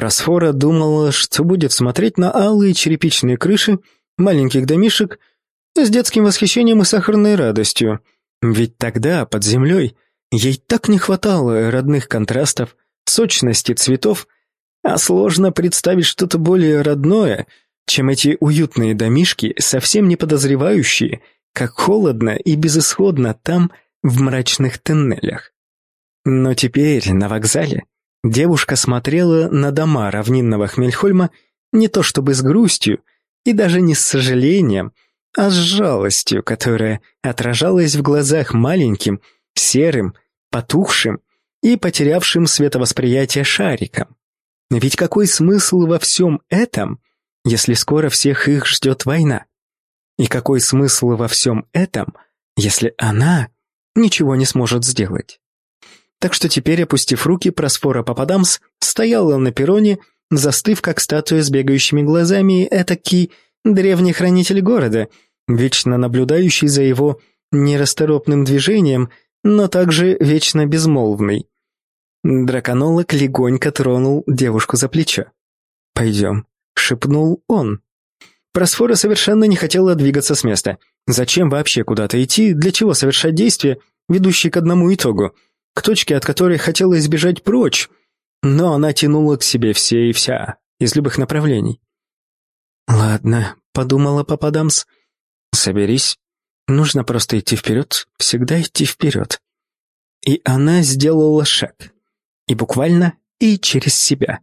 Просфора думала, что будет смотреть на алые черепичные крыши маленьких домишек с детским восхищением и сахарной радостью. Ведь тогда, под землей, ей так не хватало родных контрастов, сочности цветов, а сложно представить что-то более родное, чем эти уютные домишки, совсем не подозревающие, как холодно и безысходно там, в мрачных тоннелях. Но теперь, на вокзале, девушка смотрела на дома равнинного Хмельхольма не то чтобы с грустью и даже не с сожалением, а с жалостью, которая отражалась в глазах маленьким, серым, потухшим и потерявшим световосприятие шариком. Ведь какой смысл во всем этом, если скоро всех их ждет война? И какой смысл во всем этом, если она ничего не сможет сделать? Так что теперь, опустив руки, Просфора Пападамс стояла на перроне, застыв как статуя с бегающими глазами, этакий древний хранитель города, вечно наблюдающий за его нерасторопным движением, но также вечно безмолвный. Драконолог легонько тронул девушку за плечо. «Пойдем», — шепнул он. Просфора совершенно не хотела двигаться с места. Зачем вообще куда-то идти, для чего совершать действия, ведущие к одному итогу, к точке, от которой хотела избежать прочь, но она тянула к себе все и вся, из любых направлений. «Ладно», — подумала Пападамс, — «соберись. Нужно просто идти вперед, всегда идти вперед». И она сделала шаг. И буквально, и через себя.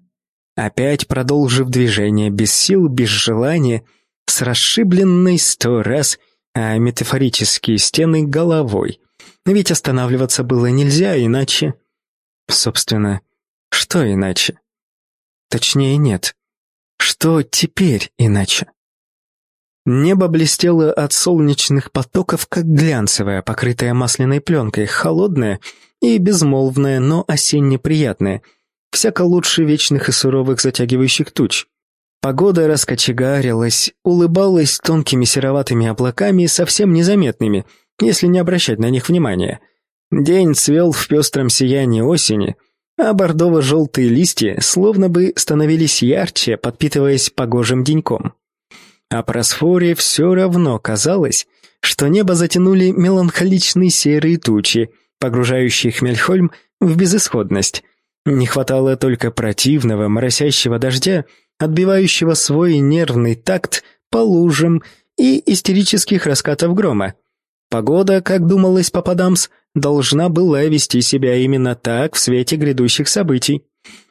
Опять продолжив движение, без сил, без желания, с расшибленной сто раз, а метафорические стены головой. Ведь останавливаться было нельзя, иначе... Собственно, что иначе? Точнее, нет. Что теперь иначе? Небо блестело от солнечных потоков, как глянцевое, покрытое масляной пленкой, холодное и безмолвное, но осенне приятное, всяко лучше вечных и суровых затягивающих туч. Погода раскочегарилась, улыбалась тонкими сероватыми облаками, совсем незаметными, если не обращать на них внимания. День цвел в пестром сиянии осени, а бордово-желтые листья словно бы становились ярче, подпитываясь погожим деньком. А просфоре все равно казалось, что небо затянули меланхоличные серые тучи — погружающий Хмельхольм в безысходность. Не хватало только противного, моросящего дождя, отбивающего свой нервный такт по лужам и истерических раскатов грома. Погода, как думалось Пападамс, должна была вести себя именно так в свете грядущих событий.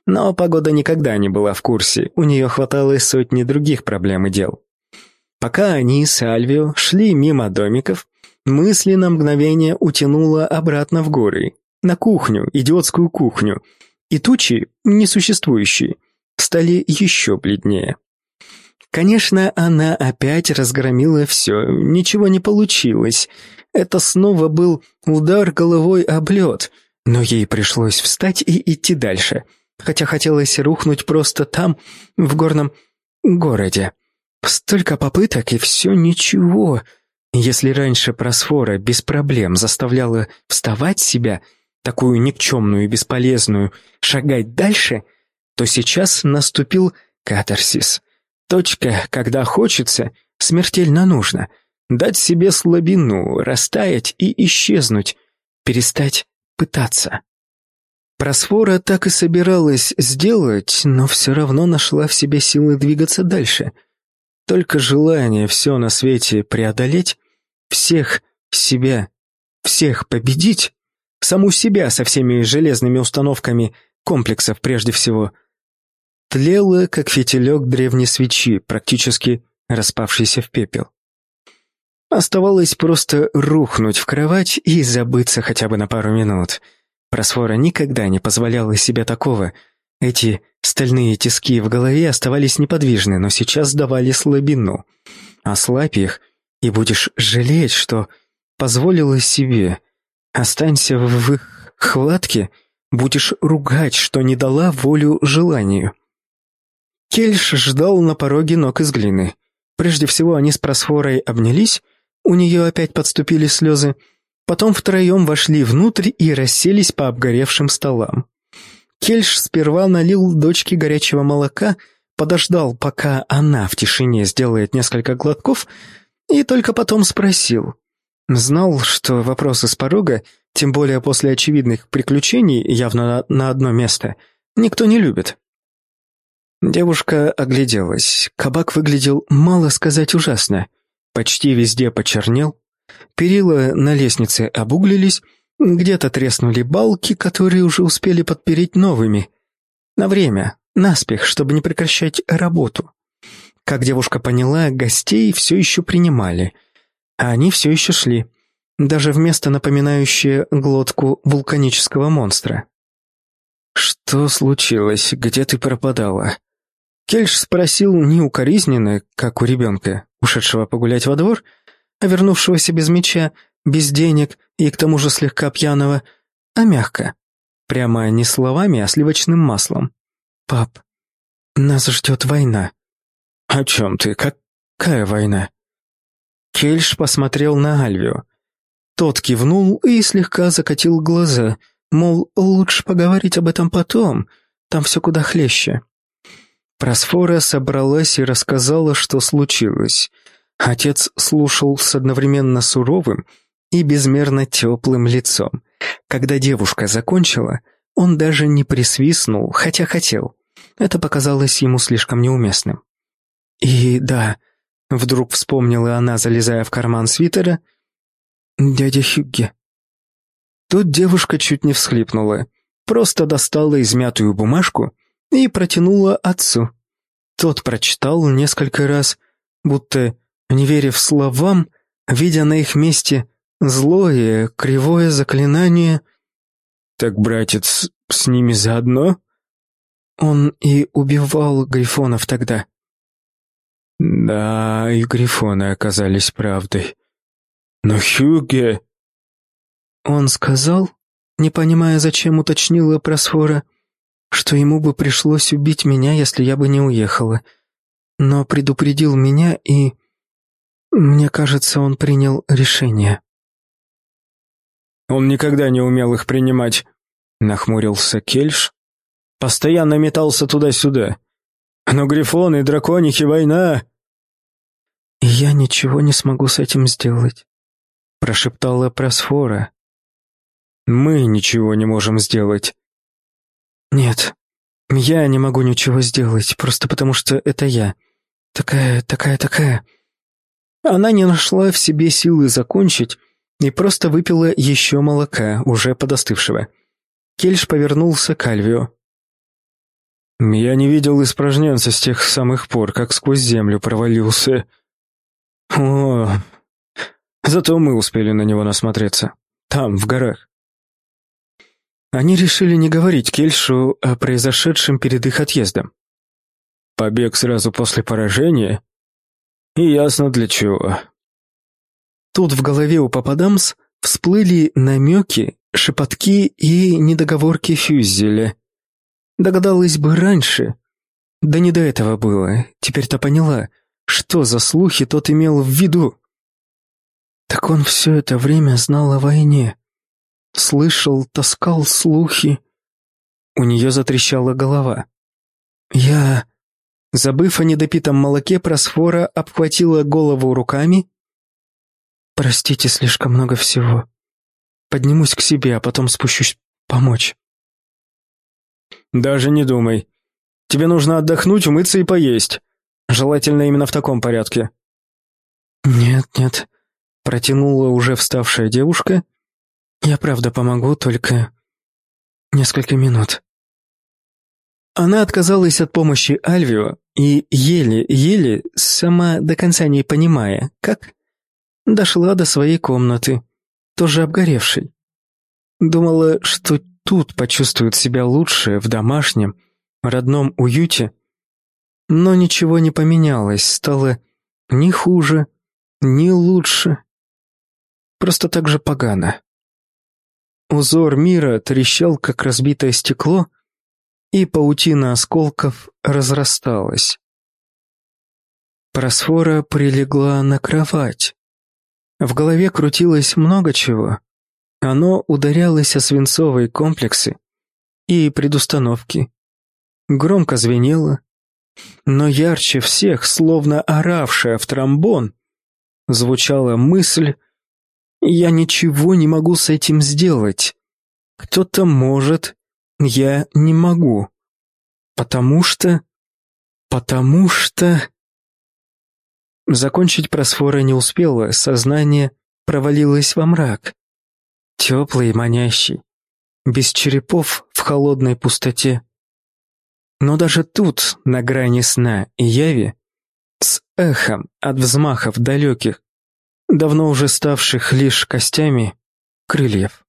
Но погода никогда не была в курсе, у нее хватало сотни других проблем и дел. Пока они с Альвио шли мимо домиков, Мысли на мгновение утянуло обратно в горы, на кухню, идиотскую кухню, и тучи, несуществующие, стали еще бледнее. Конечно, она опять разгромила все, ничего не получилось. Это снова был удар головой об лед, но ей пришлось встать и идти дальше, хотя хотелось рухнуть просто там, в горном городе. Столько попыток, и все ничего — если раньше просфора без проблем заставляла вставать себя, такую никчемную и бесполезную, шагать дальше, то сейчас наступил катарсис. Точка, когда хочется, смертельно нужно. Дать себе слабину, растаять и исчезнуть, перестать пытаться. Просфора так и собиралась сделать, но все равно нашла в себе силы двигаться дальше. Только желание все на свете преодолеть всех себя, всех победить, саму себя со всеми железными установками комплексов прежде всего, тлела, как фитилек древней свечи, практически распавшийся в пепел. Оставалось просто рухнуть в кровать и забыться хотя бы на пару минут. Просфора никогда не позволяла себе такого. Эти стальные тиски в голове оставались неподвижны, но сейчас давали слабину. Ослабь их — и будешь жалеть, что позволила себе. Останься в их хватке, будешь ругать, что не дала волю желанию. Кельш ждал на пороге ног из глины. Прежде всего они с просфорой обнялись, у нее опять подступили слезы, потом втроем вошли внутрь и расселись по обгоревшим столам. Кельш сперва налил дочке горячего молока, подождал, пока она в тишине сделает несколько глотков, и только потом спросил. Знал, что вопросы с порога, тем более после очевидных приключений, явно на одно место, никто не любит. Девушка огляделась. Кабак выглядел, мало сказать, ужасно. Почти везде почернел. Перила на лестнице обуглились, где-то треснули балки, которые уже успели подпереть новыми. На время, наспех, чтобы не прекращать работу. Как девушка поняла, гостей все еще принимали, а они все еще шли, даже в место, напоминающее глотку вулканического монстра. «Что случилось? Где ты пропадала?» Кельш спросил не укоризненно, как у ребенка, ушедшего погулять во двор, а вернувшегося без меча, без денег и к тому же слегка пьяного, а мягко. Прямо не словами, а сливочным маслом. «Пап, нас ждет война». «О чем ты? Какая война?» Кельш посмотрел на Альвио. Тот кивнул и слегка закатил глаза, мол, лучше поговорить об этом потом, там все куда хлеще. Просфора собралась и рассказала, что случилось. Отец слушал с одновременно суровым и безмерно теплым лицом. Когда девушка закончила, он даже не присвистнул, хотя хотел. Это показалось ему слишком неуместным. И да, вдруг вспомнила она, залезая в карман свитера, «Дядя Хюгге». Тут девушка чуть не всхлипнула, просто достала измятую бумажку и протянула отцу. Тот прочитал несколько раз, будто, не веря в словам, видя на их месте злое, кривое заклинание. «Так братец с ними заодно?» Он и убивал грифонов тогда. Да, и грифоны оказались правдой. Но Хюге... Он сказал, не понимая, зачем уточнила Просфора, — что ему бы пришлось убить меня, если я бы не уехала. Но предупредил меня, и... Мне кажется, он принял решение. «Он никогда не умел их принимать», — нахмурился Кельш. «Постоянно метался туда-сюда. Но грифоны, драконихи, война...» «И я ничего не смогу с этим сделать», — прошептала Просфора. «Мы ничего не можем сделать», «Нет, я не могу ничего сделать, просто потому что это я. Такая, такая, такая...» Она не нашла в себе силы закончить и просто выпила еще молока, уже подостывшего. Кельш повернулся к Альвио. «Я не видел испражненца с тех самых пор, как сквозь землю провалился. О, зато мы успели на него насмотреться. Там, в горах. Они решили не говорить Кельшу о произошедшем перед их отъездом. Побег сразу после поражения? И ясно для чего. Тут в голове у Пападамс всплыли намеки, шепотки и недоговорки Фюзеля. Догадалась бы раньше. Да не до этого было, теперь-то поняла, что за слухи тот имел в виду. Так он все это время знал о войне слышал, таскал слухи. У нее затрещала голова. Я, забыв о недопитом молоке, просфора обхватила голову руками. Простите, слишком много всего. Поднимусь к себе, а потом спущусь помочь. Даже не думай. Тебе нужно отдохнуть, умыться и поесть. Желательно именно в таком порядке. Нет, нет, протянула уже вставшая девушка я правда помогу, только несколько минут. Она отказалась от помощи Альвио и еле-еле, сама до конца не понимая, как, дошла до своей комнаты, тоже обгоревшей. Думала, что тут почувствует себя лучше, в домашнем, родном уюте, но ничего не поменялось, стало ни хуже, ни лучше, просто так же погано. Узор мира трещал, как разбитое стекло, и паутина осколков разрасталась. Просфора прилегла на кровать. В голове крутилось много чего. Оно ударялось о свинцовые комплексы, и предустановки. Громко звенело, но ярче всех, словно оравшая в тромбон, звучала мысль «Я ничего не могу с этим сделать. Кто-то может, я не могу. Потому что... Потому что...» Закончить просфора не успела, сознание провалилось во мрак. Теплый и манящий, без черепов в холодной пустоте. Но даже тут, на грани сна и яви, с эхом от взмахов далеких, давно уже ставших лишь костями, крыльев.